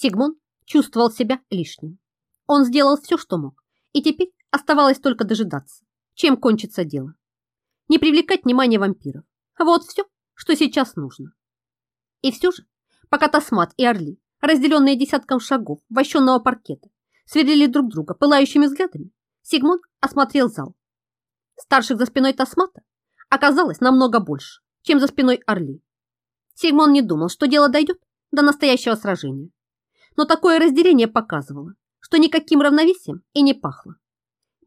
Сигмон чувствовал себя лишним. Он сделал все, что мог, и теперь оставалось только дожидаться, чем кончится дело. Не привлекать внимание вампиров. Вот все, что сейчас нужно. И все же, пока Тасмат и Орли, разделенные десятком шагов вощенного паркета, сверлили друг друга пылающими взглядами, Сигмон осмотрел зал. Старших за спиной Тасмата оказалось намного больше, чем за спиной Орли. Сигмон не думал, что дело дойдет до настоящего сражения. Но такое разделение показывало, что никаким равновесием и не пахло.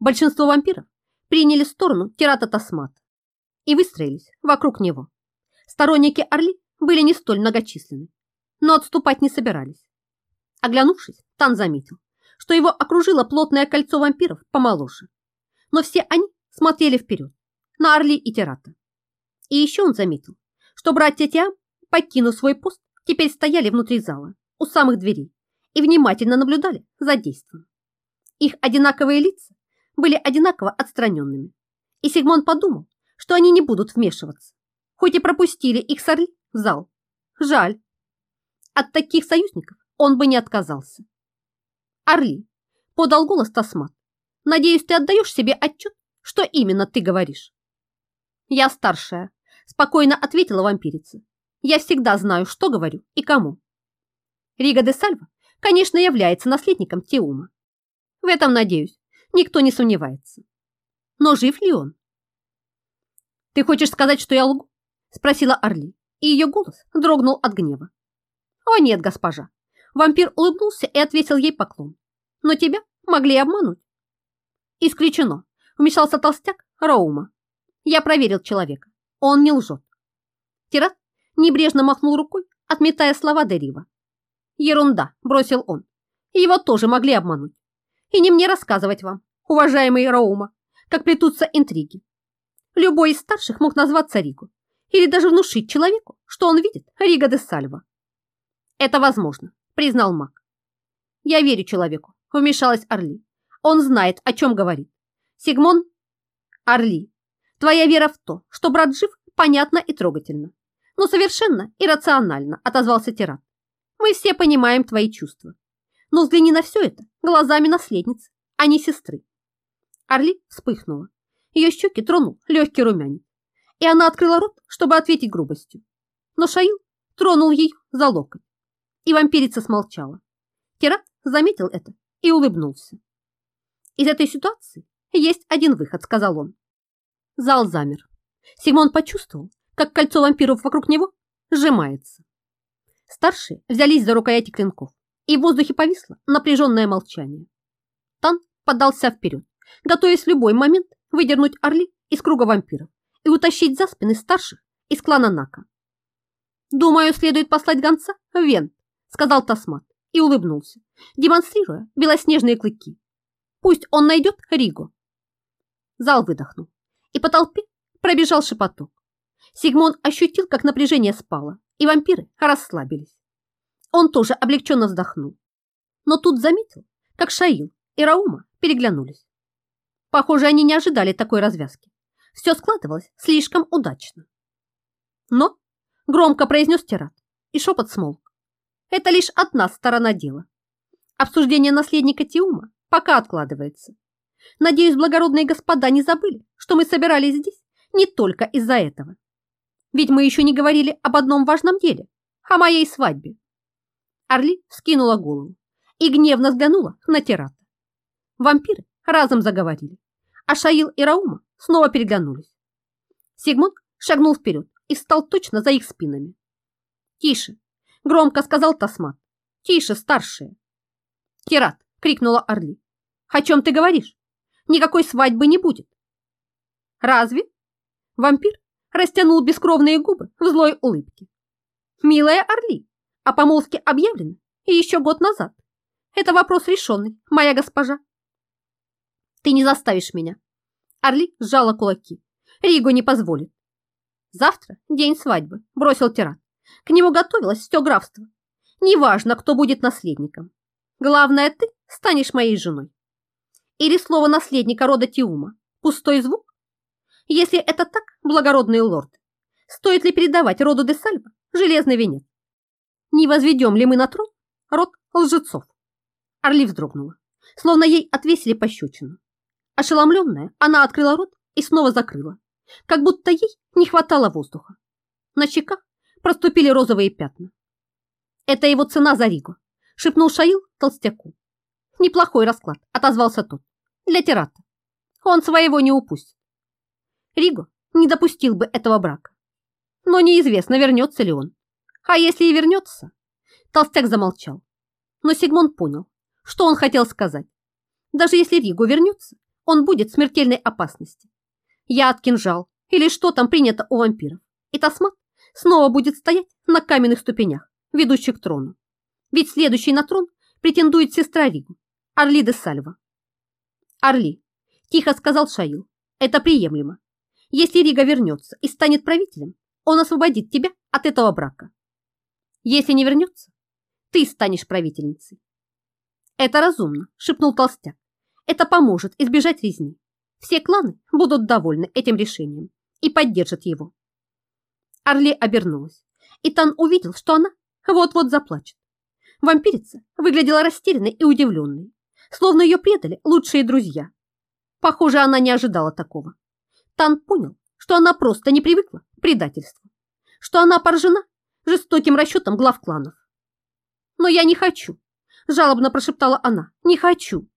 Большинство вампиров приняли сторону Тирата Тасмата и выстроились вокруг него. Сторонники Орли были не столь многочисленны, но отступать не собирались. Оглянувшись, Тан заметил, что его окружило плотное кольцо вампиров помоложе. Но все они смотрели вперед, на Орли и Тирата. И еще он заметил, что братья Тиам, покинув свой пост, теперь стояли внутри зала, у самых дверей, и внимательно наблюдали за действием. Их одинаковые лица были одинаково отстраненными, и Сигмон подумал, что они не будут вмешиваться, хоть и пропустили их с Орли в зал. Жаль. От таких союзников он бы не отказался. Орли, подал голос Тасмат. Надеюсь, ты отдаешь себе отчет, что именно ты говоришь. Я старшая, спокойно ответила вампирица. Я всегда знаю, что говорю и кому. Рига де Сальва, конечно, является наследником Теума. В этом, надеюсь, никто не сомневается. Но жив ли он? Ты хочешь сказать, что я лгу? Спросила Орли, и ее голос дрогнул от гнева. О нет, госпожа. Вампир улыбнулся и ответил ей поклон. Но тебя могли обмануть. Исключено, вмешался толстяк Раума. Я проверил человека. Он не лжет. Тират небрежно махнул рукой, отметая слова Дерива. Ерунда, бросил он. Его тоже могли обмануть. И не мне рассказывать вам, уважаемый Раума, как плетутся интриги. Любой из старших мог назваться Ригу или даже внушить человеку, что он видит Рига де Сальва. Это возможно, признал маг. Я верю человеку, вмешалась Орли. Он знает, о чем говорит. Сигмон? Орли, твоя вера в то, что брат жив, понятна и трогательна. Но совершенно иррационально, отозвался Тират. Мы все понимаем твои чувства. Но взгляни на все это глазами наследницы, а не сестры. Орли вспыхнула. Ее щеки тронул легкий румянец. И она открыла рот, чтобы ответить грубостью. Но Шаил тронул ей за локоть. И вампирица смолчала. Тират заметил это и улыбнулся. Из этой ситуации есть один выход, сказал он. Зал замер. Симон почувствовал, как кольцо вампиров вокруг него сжимается. Старшие взялись за рукояти клинков, и в воздухе повисло напряженное молчание. Тан подался вперед, готовясь в любой момент выдернуть Орли из круга вампиров и утащить за спины старших из клана Нака. «Думаю, следует послать гонца в Вент», — сказал Тасмат и улыбнулся, демонстрируя белоснежные клыки. «Пусть он найдет Ригу». Зал выдохнул, и по толпе пробежал шепоток. Сигмон ощутил, как напряжение спало, и вампиры расслабились. Он тоже облегченно вздохнул. Но тут заметил, как Шаил и Раума переглянулись. Похоже, они не ожидали такой развязки. Все складывалось слишком удачно. Но, громко произнес Тират, и шепот смолк. Это лишь одна сторона дела. Обсуждение наследника Тиума пока откладывается. Надеюсь, благородные господа не забыли, что мы собирались здесь не только из-за этого. Ведь мы еще не говорили об одном важном деле, о моей свадьбе. Орли скинула голову и гневно взглянула на Тирата. Вампиры разом заговорили, а Шаил и Раума снова переглянулись. Сигмунд шагнул вперед и встал точно за их спинами. «Тише!» — громко сказал Тасмат. «Тише, старшие!» «Тират!» — крикнула Орли. «О чем ты говоришь? Никакой свадьбы не будет!» «Разве?» Вампир растянул бескровные губы в злой улыбке. «Милая Орли, о помолвке объявлено и еще год назад. Это вопрос решенный, моя госпожа». «Ты не заставишь меня». Орли сжала кулаки. «Ригу не позволит». «Завтра день свадьбы», — бросил тиран. К нему готовилось все графство. Неважно, кто будет наследником. Главное, ты станешь моей женой. Или слово наследника рода Тиума – пустой звук? Если это так, благородный лорд, стоит ли передавать роду де Сальва железный венец? Не возведем ли мы на трон род лжецов. Орли вздрогнула, словно ей отвесили пощечину. Ошеломленная, она открыла рот и снова закрыла, как будто ей не хватало воздуха. На щеках проступили розовые пятна. «Это его цена за Ригу», — шепнул Шаил толстяку. «Неплохой расклад», — отозвался тот. «Для Тирата. Он своего не упустит». Риго не допустил бы этого брака. Но неизвестно, вернется ли он. А если и вернется? Толстяк замолчал. Но Сигмон понял, что он хотел сказать. Даже если Риго вернется, он будет в смертельной опасности. Яд, кинжал или что там принято у вампиров. И Тасмат снова будет стоять на каменных ступенях, ведущих к трону. Ведь следующий на трон претендует сестра Ригу, Орли де Сальва. Орли, тихо сказал Шаил, это приемлемо. Если Рига вернется и станет правителем, он освободит тебя от этого брака. Если не вернется, ты станешь правительницей. Это разумно, шепнул толстяк. Это поможет избежать резни. Все кланы будут довольны этим решением и поддержат его. Орли обернулась, и Тан увидел, что она вот-вот заплачет. Вампирица выглядела растерянной и удивленной, словно ее предали лучшие друзья. Похоже, она не ожидала такого. Тан понял, что она просто не привыкла к предательству, что она поражена жестоким расчетом глав кланов. «Но я не хочу», – жалобно прошептала она, – «не хочу».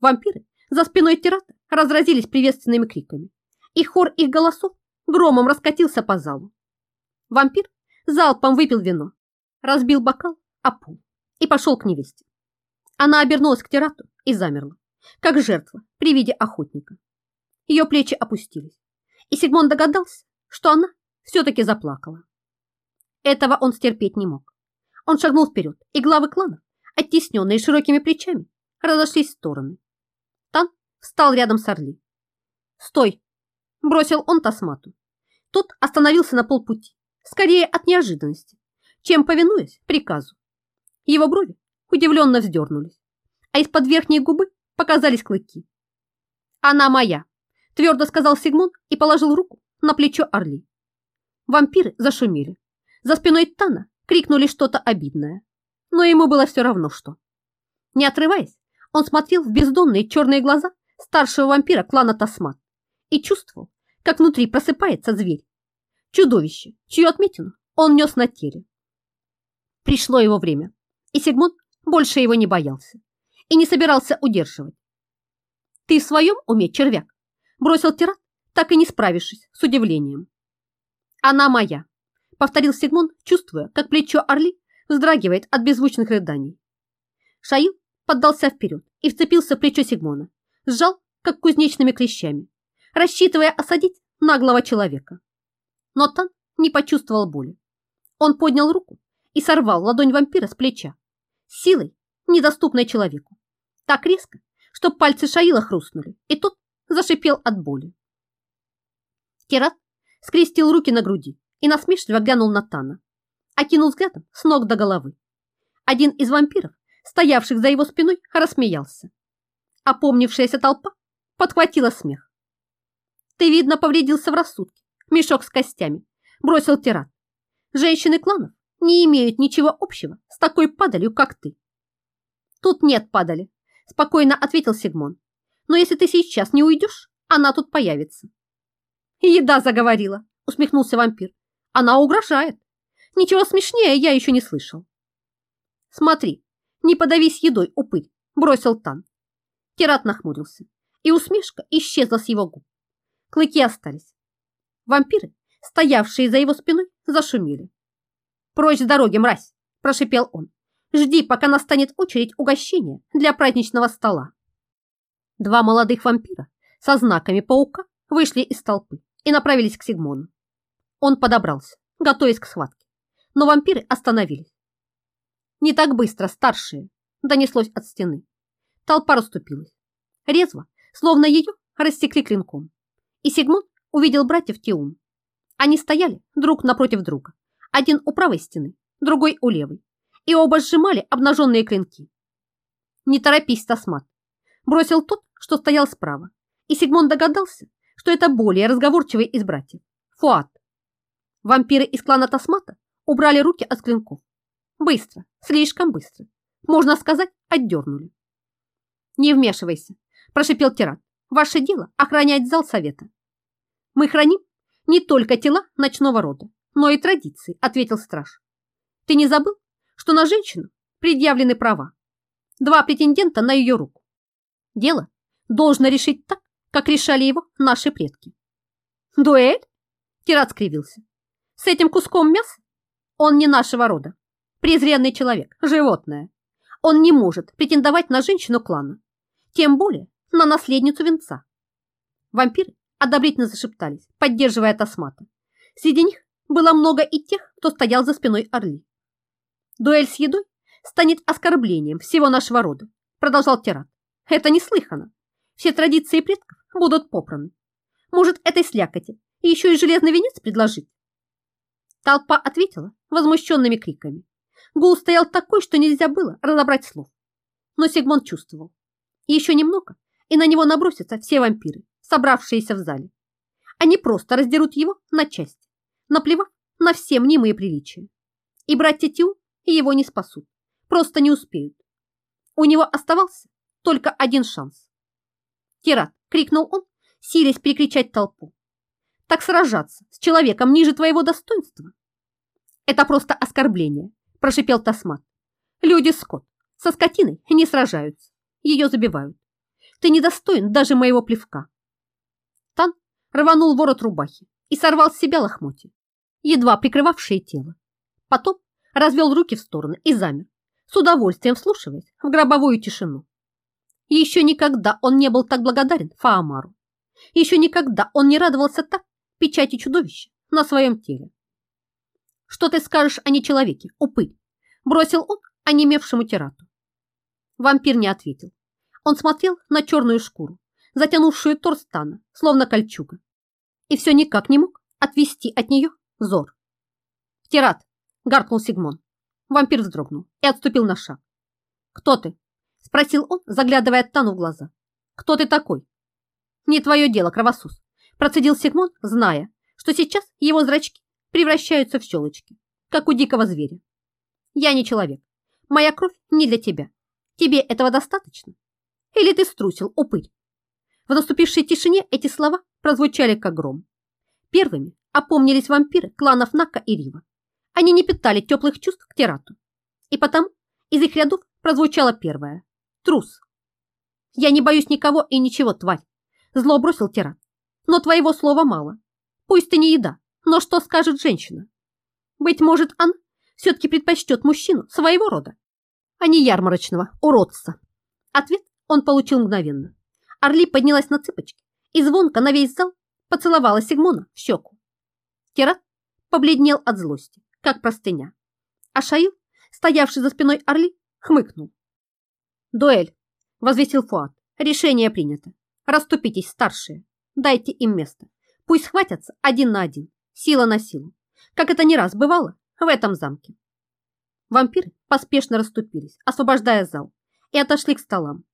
Вампиры за спиной Тирата разразились приветственными криками, и хор их голосов громом раскатился по залу. Вампир залпом выпил вино, разбил бокал о пол и пошел к невесте. Она обернулась к Тирату и замерла, как жертва при виде охотника. Ее плечи опустились, и Сигмон догадался, что она все-таки заплакала. Этого он стерпеть не мог. Он шагнул вперед, и главы клана, оттесненные широкими плечами, разошлись в стороны. Тан встал рядом с Орли. «Стой!» – бросил он Тасмату. Тот остановился на полпути, скорее от неожиданности, чем повинуясь приказу. Его брови удивленно вздернулись, а из-под верхней губы показались клыки. «Она моя!» – твердо сказал Сигмон и положил руку на плечо Орли. Вампиры зашумели. За спиной Тана крикнули что-то обидное, но ему было все равно что. Не отрываясь, он смотрел в бездонные черные глаза старшего вампира клана Тасмат и чувствовал, как внутри просыпается зверь. Чудовище, чью отметину он нес на теле. Пришло его время, и Сигмунд больше его не боялся и не собирался удерживать. «Ты в своем уме, червяк?» Бросил тират, так и не справившись с удивлением. «Она моя», — повторил Сигмунд, чувствуя, как плечо Орли вздрагивает от беззвучных рыданий. Шаил поддался вперед и вцепился в плечо Сигмона, сжал, как кузнечными клещами, рассчитывая осадить наглого человека. Но Тан не почувствовал боли. Он поднял руку и сорвал ладонь вампира с плеча, силой, недоступной человеку. Так резко, что пальцы Шаила хрустнули, и тот зашипел от боли. Керат скрестил руки на груди и насмешливо глянул на Тана, окинул взглядом с ног до головы. Один из вампиров, стоявших за его спиной, рассмеялся. Опомнившаяся толпа подхватила смех. «Ты, видно, повредился в рассудке, мешок с костями», бросил Тират. «Женщины кланов не имеют ничего общего с такой падалью, как ты». «Тут нет падали», спокойно ответил Сигмон. «Но если ты сейчас не уйдешь, она тут появится». «Еда заговорила», усмехнулся вампир. «Она угрожает. Ничего смешнее я еще не слышал». «Смотри, не подавись едой, упырь», бросил Тан. Керат нахмурился, и усмешка исчезла с его губ. Клыки остались. Вампиры, стоявшие за его спиной, зашумели. «Прочь с дороги, мразь!» – прошипел он. «Жди, пока настанет очередь угощения для праздничного стола». Два молодых вампира со знаками паука вышли из толпы и направились к Сигмону. Он подобрался, готовясь к схватке, но вампиры остановились. «Не так быстро, старшие!» – донеслось от стены. Толпа расступилась. Резво, словно ее рассекли клинком. И Сигмон увидел братьев Тиум. Они стояли друг напротив друга, один у правой стены, другой у левой, и оба сжимали обнаженные клинки. «Не торопись, Тасмат!» бросил тот, что стоял справа, и Сигмон догадался, что это более разговорчивый из братьев – Фуат. Вампиры из клана Тасмата убрали руки от клинков. Быстро, слишком быстро. Можно сказать, отдернули. Не вмешивайся, прошипел Тират. Ваше дело охранять зал совета. Мы храним не только тела ночного рода, но и традиции, ответил страж. Ты не забыл, что на женщину предъявлены права? Два претендента на ее руку. Дело должно решить так, как решали его наши предки. Дуэль? Тират скривился. С этим куском мяса? Он не нашего рода. Презренный человек, животное. Он не может претендовать на женщину клана. Тем более на наследницу венца. Вампиры одобрительно зашептались, поддерживая Тасмата. Среди них было много и тех, кто стоял за спиной Орли. Дуэль с едой станет оскорблением всего нашего рода, продолжал Тират. Это неслыханно. Все традиции предков будут попраны. Может, этой слякоти и еще и железный венец предложить? Толпа ответила возмущенными криками. Гул стоял такой, что нельзя было разобрать слов. Но Сигмон чувствовал. Еще немного, и на него набросятся все вампиры, собравшиеся в зале. Они просто раздерут его на части, наплевав на все мнимые приличия. И братья Тиу его не спасут, просто не успеют. У него оставался только один шанс. «Тират!» — крикнул он, силясь перекричать толпу. «Так сражаться с человеком ниже твоего достоинства?» «Это просто оскорбление», — прошипел Тасмат. «Люди скот, со скотиной не сражаются, ее забивают. Ты недостоин даже моего плевка». Тан рванул ворот рубахи и сорвал с себя лохмотья, едва прикрывавшие тело. Потом развел руки в стороны и замер, с удовольствием вслушиваясь в гробовую тишину. Еще никогда он не был так благодарен Фаамару. Еще никогда он не радовался так печати чудовища на своем теле. «Что ты скажешь о нечеловеке, упырь?» Бросил он онемевшему тирату. Вампир не ответил. Он смотрел на черную шкуру, затянувшую торс Тана, словно кольчуга, и все никак не мог отвести от нее взор. «Тират!» — гаркнул Сигмон. Вампир вздрогнул и отступил на шаг. «Кто ты?» — спросил он, заглядывая Тану в глаза. «Кто ты такой?» «Не твое дело, кровосос», — процедил Сигмон, зная, что сейчас его зрачки превращаются в щелочки, как у дикого зверя. «Я не человек. Моя кровь не для тебя. Тебе этого достаточно? Или ты струсил, упырь?» В наступившей тишине эти слова прозвучали как гром. Первыми опомнились вампиры кланов Нака и Рива. Они не питали теплых чувств к Терату. И потому из их рядов прозвучало первое Трус. Я не боюсь никого и ничего, тварь. Зло бросил Тират. Но твоего слова мало. Пусть ты не еда, но что скажет женщина? Быть может, она все-таки предпочтет мужчину своего рода, а не ярмарочного уродца. Ответ он получил мгновенно. Орли поднялась на цыпочки и звонко на весь зал поцеловала Сигмона в щеку. Тират побледнел от злости, как простыня. А Шаил, стоявший за спиной Орли, хмыкнул. «Дуэль!» — возвестил Фуат. «Решение принято. Раступитесь, старшие. Дайте им место. Пусть схватятся один на один, сила на силу, как это не раз бывало в этом замке». Вампиры поспешно расступились, освобождая зал, и отошли к столам.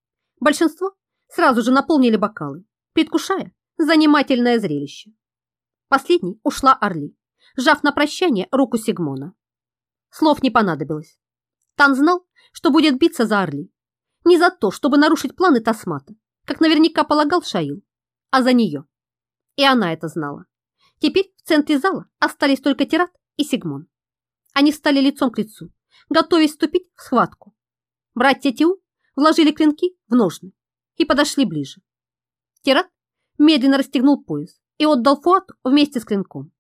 Большинство сразу же наполнили бокалы, предвкушая занимательное зрелище. Последней ушла Орли, сжав на прощание руку Сигмона. Слов не понадобилось. Тан знал, что будет биться за Орли, не за то, чтобы нарушить планы Тасмата, как наверняка полагал Шаил, а за нее. И она это знала. Теперь в центре зала остались только Тират и Сигмон. Они встали лицом к лицу, готовясь вступить в схватку. Братья Тиу вложили клинки в ножны и подошли ближе. Тират медленно расстегнул пояс и отдал Фуату вместе с клинком.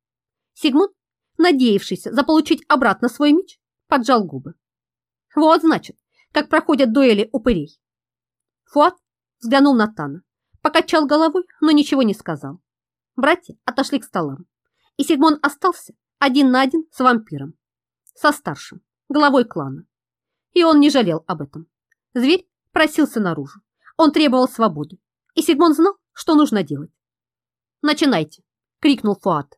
Сигмон, надеявшийся заполучить обратно свой меч, поджал губы. Вот значит, как проходят дуэли упырей. Фуат взглянул на Тана, покачал головой, но ничего не сказал. Братья отошли к столам, и Сигмон остался один на один с вампиром, со старшим, главой клана. И он не жалел об этом. Зверь просился наружу, он требовал свободы, и Сигмон знал, что нужно делать. «Начинайте!» — крикнул Фуат.